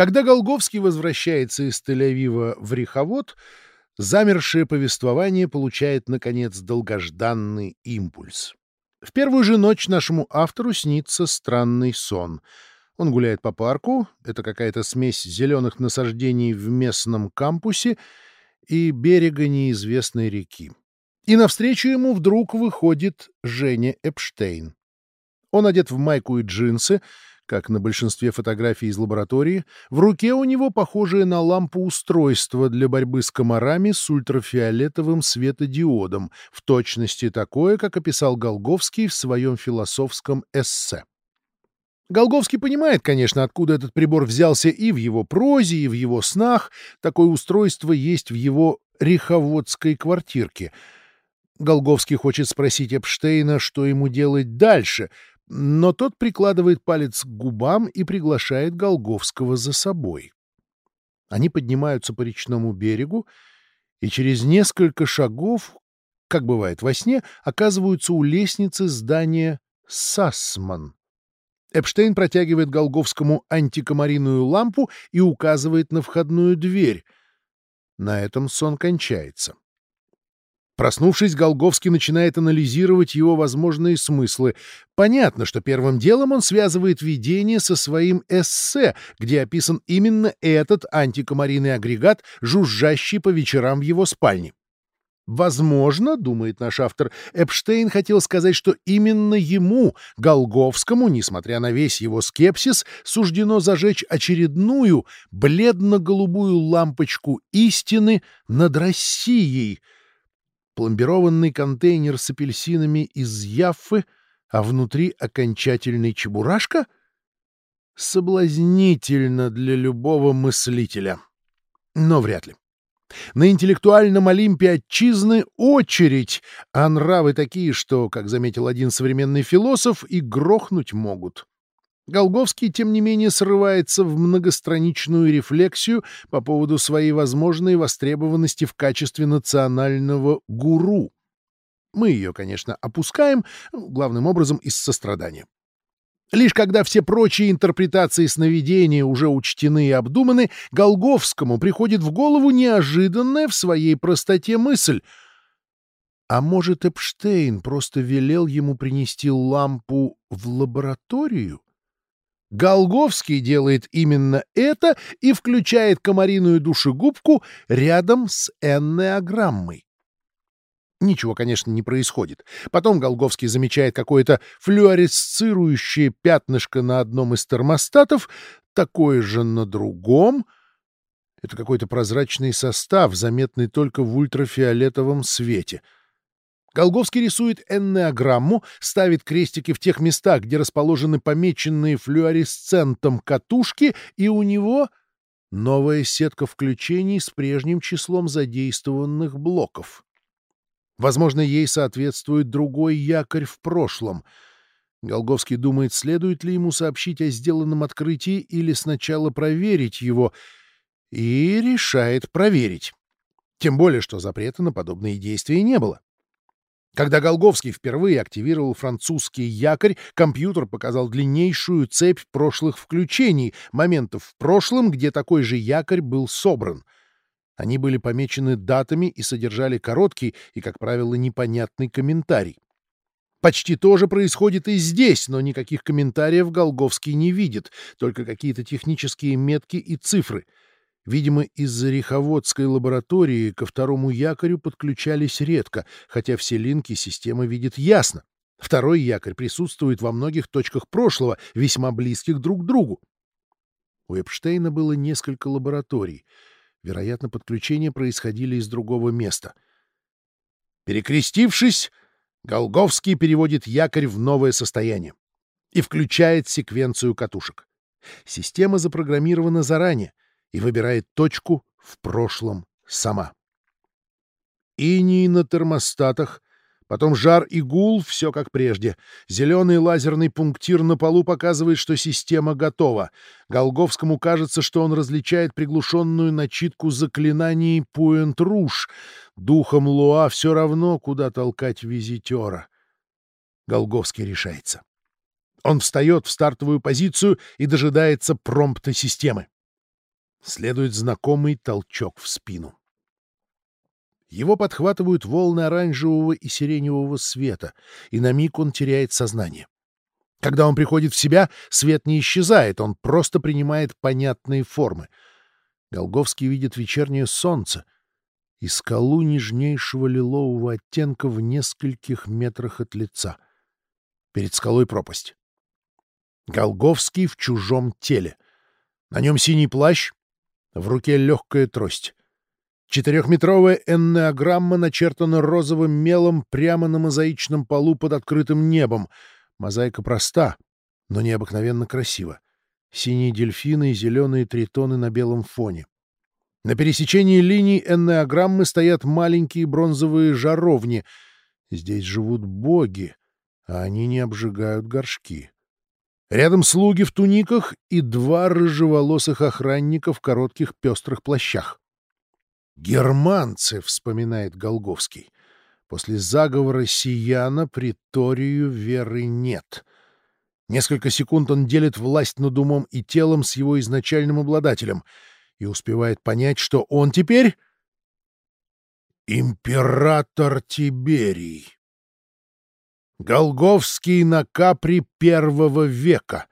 Когда Голговский возвращается из Тель-Авива в Реховод, замершее повествование получает, наконец, долгожданный импульс. В первую же ночь нашему автору снится странный сон. Он гуляет по парку, это какая-то смесь зеленых насаждений в местном кампусе и берега неизвестной реки. И навстречу ему вдруг выходит Женя Эпштейн. Он одет в майку и джинсы, как на большинстве фотографий из лаборатории, в руке у него похожее на лампу устройство для борьбы с комарами с ультрафиолетовым светодиодом, в точности такое, как описал Голговский в своем философском эссе. Голговский понимает, конечно, откуда этот прибор взялся и в его прозе, и в его снах. Такое устройство есть в его реховодской квартирке. Голговский хочет спросить Эпштейна, что ему делать дальше — но тот прикладывает палец к губам и приглашает Голговского за собой. Они поднимаются по речному берегу и через несколько шагов, как бывает во сне, оказываются у лестницы здания «Сассман». Эпштейн протягивает Голговскому антикомариную лампу и указывает на входную дверь. На этом сон кончается. Проснувшись, Голговский начинает анализировать его возможные смыслы. Понятно, что первым делом он связывает видение со своим эссе, где описан именно этот антикомарийный агрегат, жужжащий по вечерам в его спальне. Возможно, думает наш автор, Эпштейн хотел сказать, что именно ему, Голговскому, несмотря на весь его скепсис, суждено зажечь очередную бледно-голубую лампочку истины над Россией — пломбированный контейнер с апельсинами из Яффы, а внутри окончательный чебурашка? Соблазнительно для любого мыслителя. Но вряд ли. На интеллектуальном Олимпе отчизны очередь, а нравы такие, что, как заметил один современный философ, и грохнуть могут. Голговский, тем не менее, срывается в многостраничную рефлексию по поводу своей возможной востребованности в качестве национального гуру. Мы ее, конечно, опускаем, главным образом из сострадания. Лишь когда все прочие интерпретации сновидения уже учтены и обдуманы, Голговскому приходит в голову неожиданная в своей простоте мысль. А может, Эпштейн просто велел ему принести лампу в лабораторию? Голговский делает именно это и включает комариную душегубку рядом с эннеограммой. Ничего, конечно, не происходит. Потом Голговский замечает какое-то флюоресцирующее пятнышко на одном из термостатов, такое же на другом. Это какой-то прозрачный состав, заметный только в ультрафиолетовом свете — Голговский рисует эннеограмму, ставит крестики в тех местах, где расположены помеченные флюоресцентом катушки, и у него новая сетка включений с прежним числом задействованных блоков. Возможно, ей соответствует другой якорь в прошлом. Голговский думает, следует ли ему сообщить о сделанном открытии или сначала проверить его, и решает проверить. Тем более, что запрета на подобные действия не было. Когда Голговский впервые активировал французский якорь, компьютер показал длиннейшую цепь прошлых включений, моментов в прошлом, где такой же якорь был собран. Они были помечены датами и содержали короткий и, как правило, непонятный комментарий. Почти то же происходит и здесь, но никаких комментариев Голговский не видит, только какие-то технические метки и цифры — Видимо, из-за Риховодской лаборатории ко второму якорю подключались редко, хотя все линки система видит ясно. Второй якорь присутствует во многих точках прошлого, весьма близких друг к другу. У Эпштейна было несколько лабораторий. Вероятно, подключения происходили из другого места. Перекрестившись, Голговский переводит якорь в новое состояние и включает секвенцию катушек. Система запрограммирована заранее — и выбирает точку в прошлом сама. Иней на термостатах, потом жар и гул — все как прежде. Зеленый лазерный пунктир на полу показывает, что система готова. Голговскому кажется, что он различает приглушенную начитку заклинаний Пуэнт-Руш. Духом Луа все равно, куда толкать визитера. Голговский решается. Он встает в стартовую позицию и дожидается промпта системы. Следует знакомый толчок в спину. Его подхватывают волны оранжевого и сиреневого света, и на миг он теряет сознание. Когда он приходит в себя, свет не исчезает, он просто принимает понятные формы. Голговский видит вечернее солнце и скалу нежнейшего лилового оттенка в нескольких метрах от лица. Перед скалой пропасть. Голговский в чужом теле. На нем синий плащ, в руке легкая трость. Четырехметровая эннеограмма начертана розовым мелом прямо на мозаичном полу под открытым небом. Мозаика проста, но необыкновенно красива. Синие дельфины и зеленые тритоны на белом фоне. На пересечении линий эннеограммы стоят маленькие бронзовые жаровни. Здесь живут боги, а они не обжигают горшки. Рядом слуги в туниках и два рыжеволосых охранника в коротких пестрых плащах. «Германцы», — вспоминает Голговский. «После заговора Сияна приторию веры нет». Несколько секунд он делит власть над умом и телом с его изначальным обладателем и успевает понять, что он теперь император Тиберий. Голговский на капри первого века.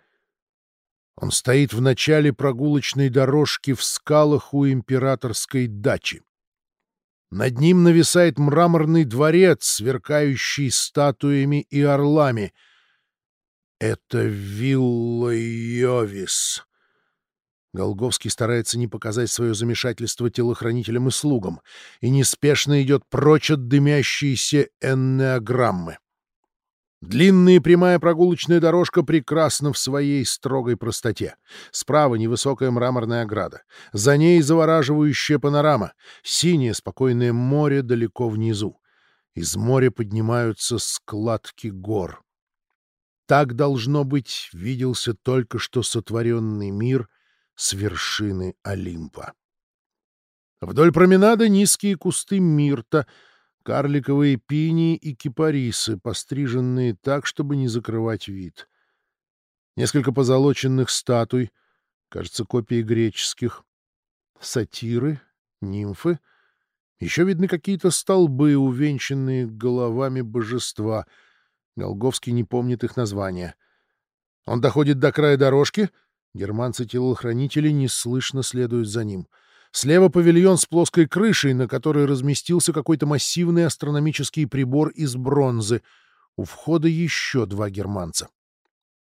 Он стоит в начале прогулочной дорожки в скалах у императорской дачи. Над ним нависает мраморный дворец, сверкающий статуями и орлами. Это вилла Йовис. Голговский старается не показать свое замешательство телохранителям и слугам и неспешно идет прочь от дымящейся эннеограммы. Длинная прямая прогулочная дорожка прекрасна в своей строгой простоте. Справа невысокая мраморная ограда. За ней завораживающая панорама. Синее спокойное море далеко внизу. Из моря поднимаются складки гор. Так, должно быть, виделся только что сотворенный мир с вершины Олимпа. Вдоль променада низкие кусты мирта — карликовые пинии и кипарисы, постриженные так, чтобы не закрывать вид. Несколько позолоченных статуй, кажется, копии греческих, сатиры, нимфы. Еще видны какие-то столбы, увенчанные головами божества. Голговский не помнит их названия. Он доходит до края дорожки. Германцы-телохранители неслышно следуют за ним — Слева павильон с плоской крышей, на которой разместился какой-то массивный астрономический прибор из бронзы. У входа еще два германца.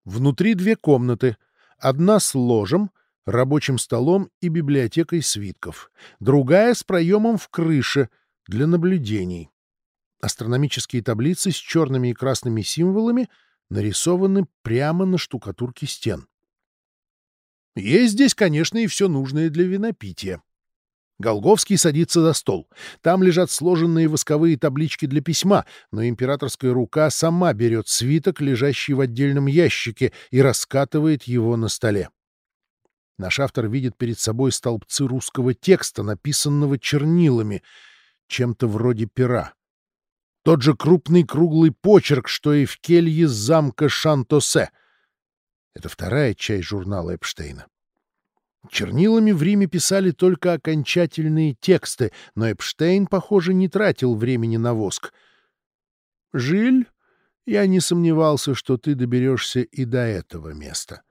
Внутри две комнаты. Одна с ложем, рабочим столом и библиотекой свитков. Другая с проемом в крыше для наблюдений. Астрономические таблицы с черными и красными символами нарисованы прямо на штукатурке стен. Есть здесь, конечно, и все нужное для винопития. Голговский садится за стол. Там лежат сложенные восковые таблички для письма, но императорская рука сама берет свиток, лежащий в отдельном ящике, и раскатывает его на столе. Наш автор видит перед собой столбцы русского текста, написанного чернилами, чем-то вроде пера. Тот же крупный круглый почерк, что и в келье замка Шантосе. Это вторая часть журнала Эпштейна. Чернилами в Риме писали только окончательные тексты, но Эпштейн, похоже, не тратил времени на воск. «Жиль, я не сомневался, что ты доберешься и до этого места.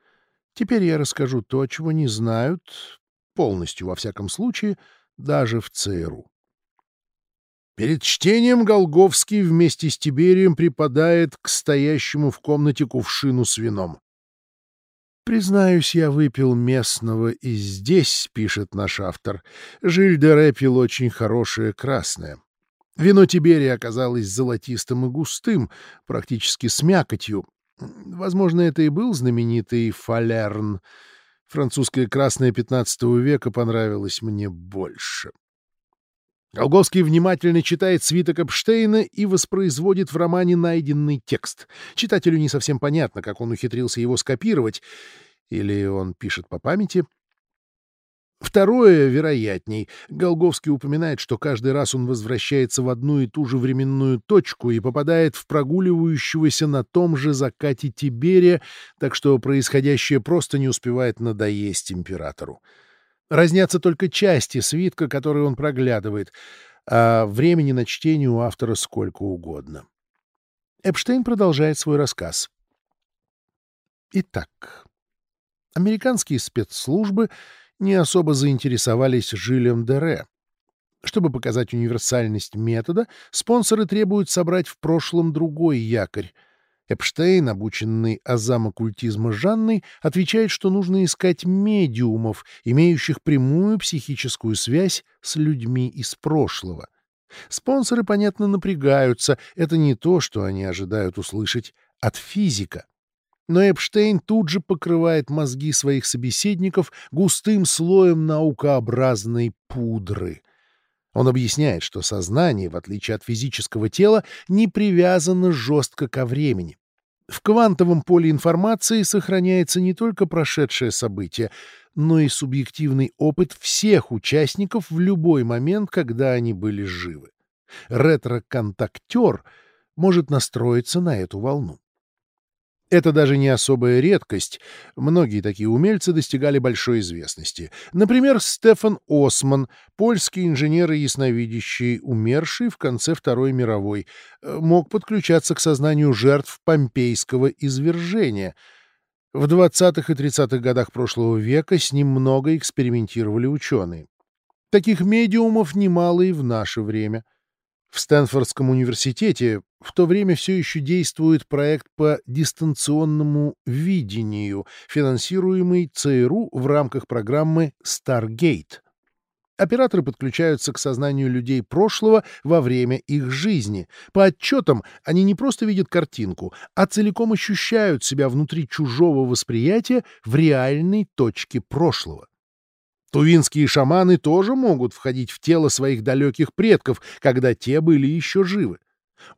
Теперь я расскажу то, чего не знают, полностью, во всяком случае, даже в ЦРУ». Перед чтением Голговский вместе с Тиберием припадает к стоящему в комнате кувшину с вином. «Признаюсь, я выпил местного и здесь», — пишет наш автор. Жиль де Ре пил очень хорошее красное. Вино Тиберия оказалось золотистым и густым, практически с мякотью. Возможно, это и был знаменитый фалерн. Французское красное XV века понравилось мне больше. Голговский внимательно читает свиток Эпштейна и воспроизводит в романе найденный текст. Читателю не совсем понятно, как он ухитрился его скопировать, или он пишет по памяти. Второе, вероятней, Голговский упоминает, что каждый раз он возвращается в одну и ту же временную точку и попадает в прогуливающегося на том же закате Тиберия, так что происходящее просто не успевает надоесть императору. Разнятся только части свитка, которые он проглядывает, а времени на чтение у автора сколько угодно. Эпштейн продолжает свой рассказ. Итак, американские спецслужбы не особо заинтересовались Жилем Дере. Чтобы показать универсальность метода, спонсоры требуют собрать в прошлом другой якорь — Эпштейн, обученный азам оккультизма Жанной, отвечает, что нужно искать медиумов, имеющих прямую психическую связь с людьми из прошлого. Спонсоры, понятно, напрягаются, это не то, что они ожидают услышать от физика. Но Эпштейн тут же покрывает мозги своих собеседников густым слоем наукообразной пудры. Он объясняет, что сознание, в отличие от физического тела, не привязано жестко ко времени. В квантовом поле информации сохраняется не только прошедшее событие, но и субъективный опыт всех участников в любой момент, когда они были живы. Ретро-контактер может настроиться на эту волну. Это даже не особая редкость. Многие такие умельцы достигали большой известности. Например, Стефан Осман, польский инженер и ясновидящий, умерший в конце Второй мировой, э, мог подключаться к сознанию жертв помпейского извержения. В 20-х и 30-х годах прошлого века с ним много экспериментировали ученые. Таких медиумов немало и в наше время — в Стэнфордском университете в то время все еще действует проект по дистанционному видению, финансируемый ЦРУ в рамках программы Stargate. Операторы подключаются к сознанию людей прошлого во время их жизни. По отчетам, они не просто видят картинку, а целиком ощущают себя внутри чужого восприятия в реальной точке прошлого. Тувинские шаманы тоже могут входить в тело своих далеких предков, когда те были еще живы.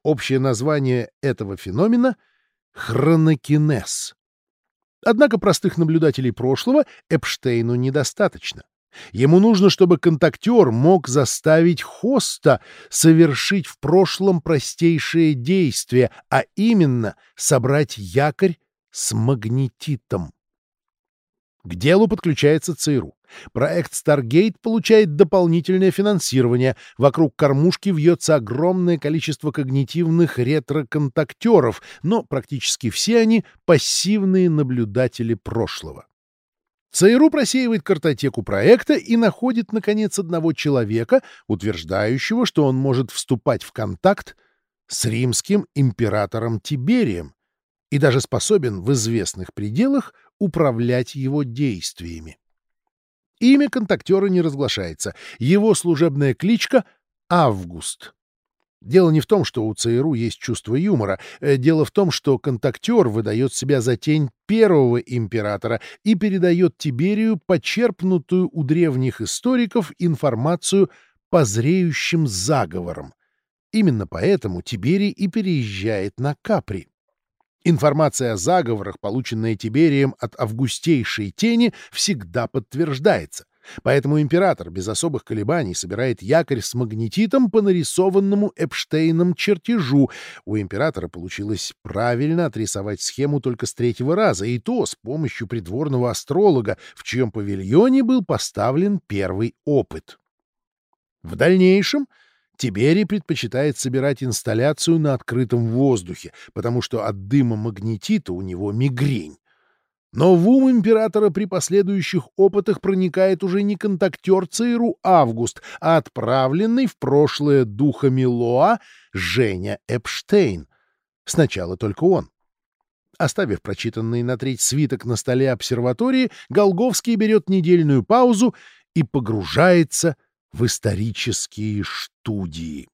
Общее название этого феномена — хронокинез. Однако простых наблюдателей прошлого Эпштейну недостаточно. Ему нужно, чтобы контактер мог заставить хоста совершить в прошлом простейшее действие, а именно собрать якорь с магнетитом. К делу подключается ЦРУ. Проект Stargate получает дополнительное финансирование. Вокруг кормушки вьется огромное количество когнитивных ретроконтактеров, но практически все они — пассивные наблюдатели прошлого. ЦРУ просеивает картотеку проекта и находит, наконец, одного человека, утверждающего, что он может вступать в контакт с римским императором Тиберием и даже способен в известных пределах управлять его действиями. Имя контактера не разглашается. Его служебная кличка — Август. Дело не в том, что у ЦРУ есть чувство юмора. Э, дело в том, что контактер выдает себя за тень первого императора и передает Тиберию почерпнутую у древних историков информацию по зреющим заговорам. Именно поэтому Тиберий и переезжает на Капри. Информация о заговорах, полученная Тиберием от августейшей тени, всегда подтверждается. Поэтому император без особых колебаний собирает якорь с магнетитом по нарисованному Эпштейном чертежу. У императора получилось правильно отрисовать схему только с третьего раза, и то с помощью придворного астролога, в чьем павильоне был поставлен первый опыт. В дальнейшем Тиберий предпочитает собирать инсталляцию на открытом воздухе, потому что от дыма магнетита у него мигрень. Но в ум императора при последующих опытах проникает уже не контактер ЦРУ Август, а отправленный в прошлое духами Лоа Женя Эпштейн. Сначала только он. Оставив прочитанный на треть свиток на столе обсерватории, Голговский берет недельную паузу и погружается в исторические студии.